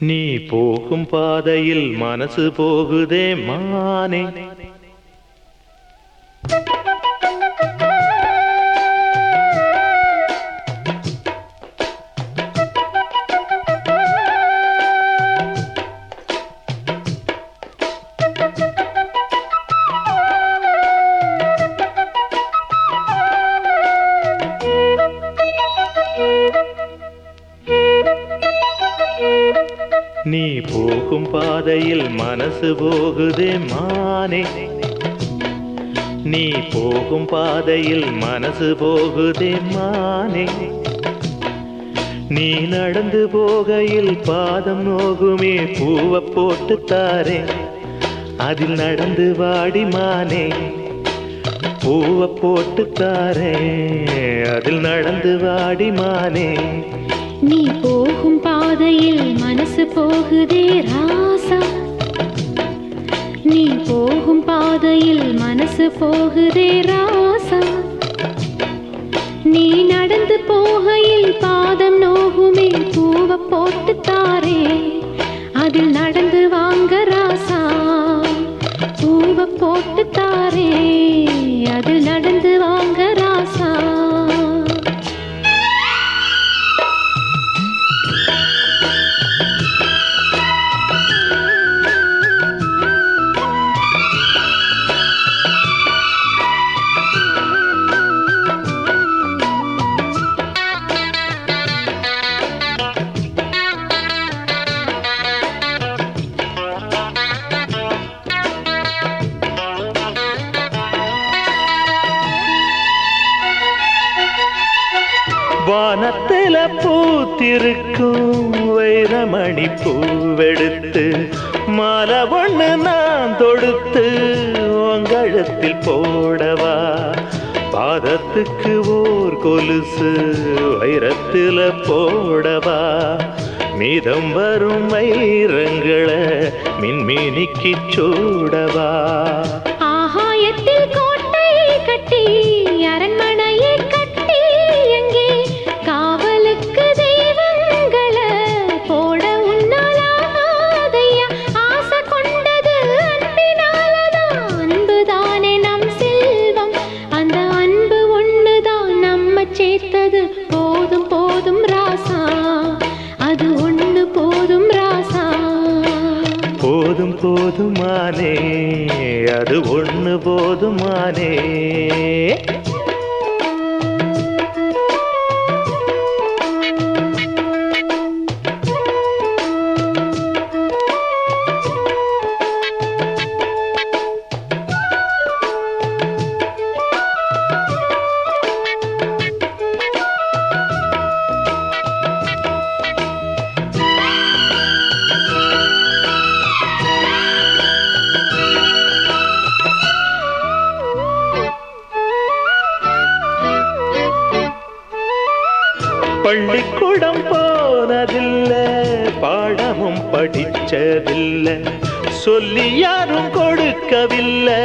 நீ போகும் பாதையில் மனசு போகுதே மானே. நீ போகும் பாதையில் மனசு போகுதே மானே. நீ போகும் பாதையில் மனசு போகுதே மானே. நீ நடந்து போகையில் பாதம் நோகுமே பூவை போட்டு தாரே. அதில் நடந்து வாடி மானே பூவை போட்டு தாரே. அதில் நடந்து வாடி மானே. நீ போகும் பாதையில் மனசு போகுதே ராசா. நீ போகும் பாதையில் மனசு போகுதே ராசா. நீ நடந்து போகையில் பாதம் நோகுமே பூவ போட்டு தாரே. வானத்தில பூத்திருக்கும் வைரமணி பூவெடுத்து மாலை ஒண்ணு நான் தொடுத்து உங்கழத்தில் போடவா? பாதத்துக்கு ஓர் கொலுசு வைரத்தில போடவா? மீதம் வரும் வைரங்களை மின்மினிக்கு சூடவா? போதுமானே அது ஒன்று போதுமானே. பள்ளிக்கூடம் போனதில்லை பாடமும் படிச்சதில்ல சொல்லி யாரும் கொடுக்கவில்லை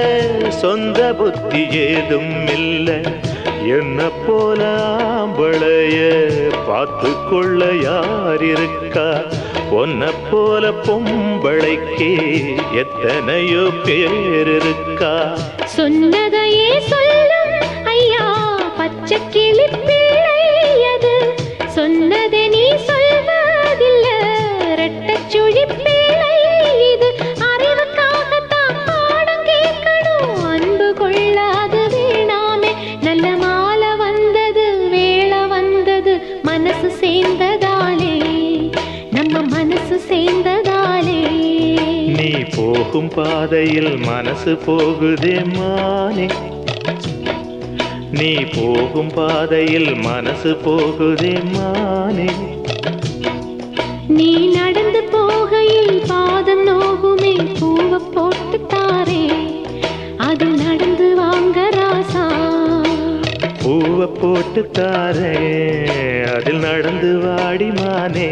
சொந்த புத்தி ஏதும் இல்லை என்ன போல ஆம்பளைய பார்த்து கொள்ள யார் இருக்கா பொன்ன போல பொம்பளைக்கு எத்தனையோ பேர் இருக்கா? சொன்னத போகும் பாதையில் மனசு போகுதே மானே. நீ போகும் பாதையில் மனசு போகுதே மானே. நீ நடந்து போகையில் பாதம் நோகுமே பூவ போட்டு தாரே. அது நடந்து வாங்க ராசா. பூவை போட்டு தாரே அதில் நடந்து வாடி மானே.